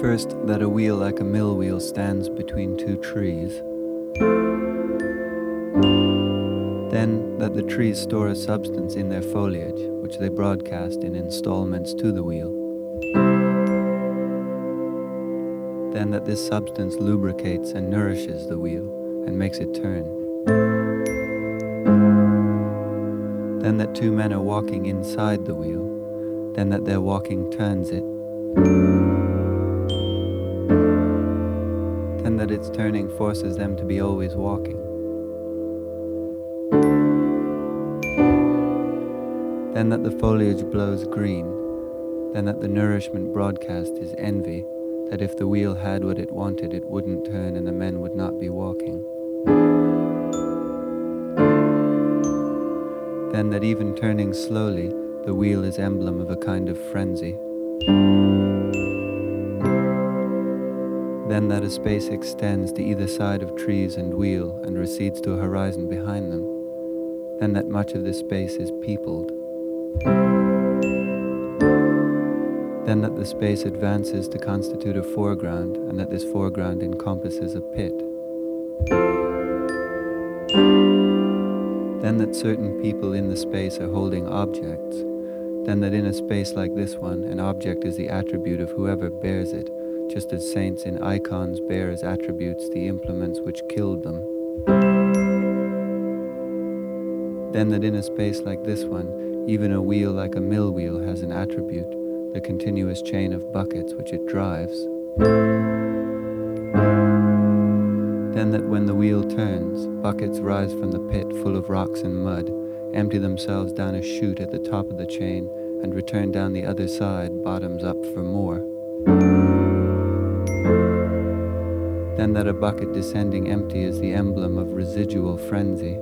First, that a wheel like a mill wheel stands between two trees. Then, that the trees store a substance in their foliage, which they broadcast in installments to the wheel. Then, that this substance lubricates and nourishes the wheel and makes it turn. Then, that two men are walking inside the wheel. Then, that their walking turns it. That its turning forces them to be always walking. Then that the foliage blows green, then that the nourishment broadcast is envy, that if the wheel had what it wanted, it wouldn't turn and the men would not be walking. Then that even turning slowly, the wheel is emblem of a kind of frenzy. Then that a space extends to either side of trees and wheel and recedes to a horizon behind them. Then that much of this space is peopled. Then that the space advances to constitute a foreground, and that this foreground encompasses a pit. Then that certain people in the space are holding objects. Then that in a space like this one, an object is the attribute of whoever bears it, just as saints in icons bear as attributes the implements which killed them. Then that in a space like this one, even a wheel like a mill wheel has an attribute, the continuous chain of buckets which it drives. Then that when the wheel turns, buckets rise from the pit full of rocks and mud, empty themselves down a chute at the top of the chain, and return down the other side, bottoms up for more. Then that a bucket descending empty is the emblem of residual frenzy.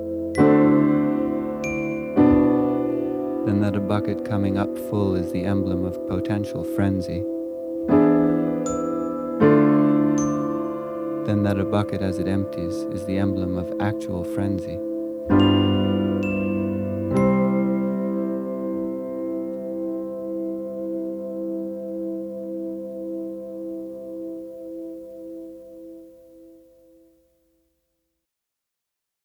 Then that a bucket coming up full is the emblem of potential frenzy. Then that a bucket as it empties is the emblem of actual frenzy.